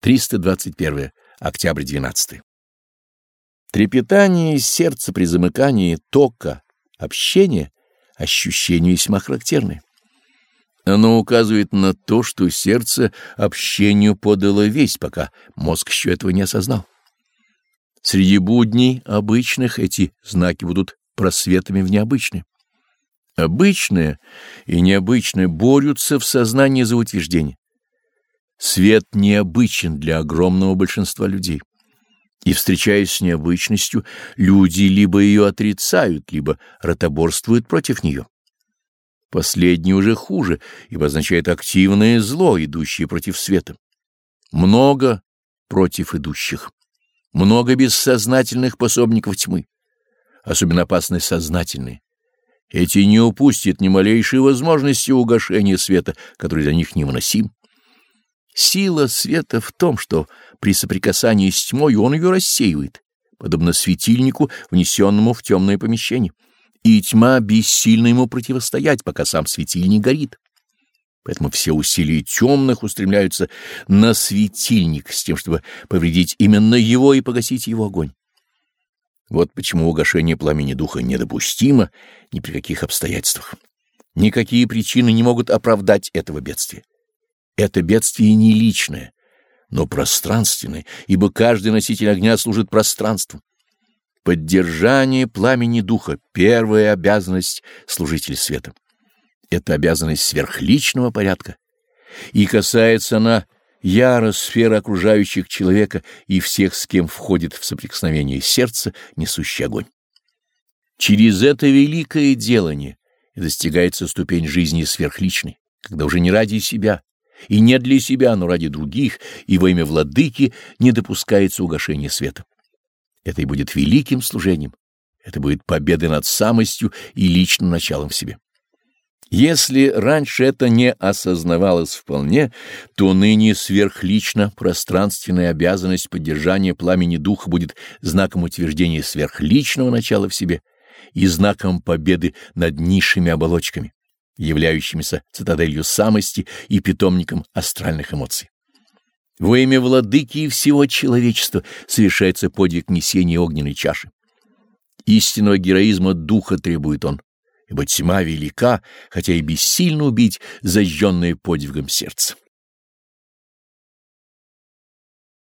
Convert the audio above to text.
321. Октябрь 12. Трепетание сердца при замыкании тока, общения, ощущение весьма характерное. Оно указывает на то, что сердце общению подало весть, пока мозг еще этого не осознал. Среди будней обычных эти знаки будут просветами в необычные. Обычное и необычное борются в сознании за утверждение. Свет необычен для огромного большинства людей. И, встречаясь с необычностью, люди либо ее отрицают, либо ротоборствуют против нее. Последнее уже хуже, ибо означает активное зло, идущее против света. Много против идущих. Много бессознательных пособников тьмы. Особенно опасны сознательные. Эти не упустят ни малейшей возможности угошения света, который для них невыносим. Сила света в том, что при соприкасании с тьмой он ее рассеивает, подобно светильнику, внесенному в темное помещение, и тьма бессильна ему противостоять, пока сам светильник горит. Поэтому все усилия темных устремляются на светильник с тем, чтобы повредить именно его и погасить его огонь. Вот почему угошение пламени духа недопустимо ни при каких обстоятельствах. Никакие причины не могут оправдать этого бедствия. Это бедствие не личное, но пространственное, ибо каждый носитель огня служит пространству. Поддержание пламени духа — первая обязанность служителя света. Это обязанность сверхличного порядка, и касается она яро сферы окружающих человека и всех, с кем входит в соприкосновение сердца, несущий огонь. Через это великое делание достигается ступень жизни сверхличной, когда уже не ради себя, и не для себя, но ради других, и во имя владыки не допускается угошение света. Это и будет великим служением, это будет победой над самостью и личным началом в себе. Если раньше это не осознавалось вполне, то ныне сверхлично пространственная обязанность поддержания пламени духа будет знаком утверждения сверхличного начала в себе и знаком победы над низшими оболочками являющимися цитаделью самости и питомником астральных эмоций. Во имя владыки и всего человечества совершается подвиг несения огненной чаши. Истинного героизма духа требует он, ибо тьма велика, хотя и бессильно убить зажженное подвигом сердце.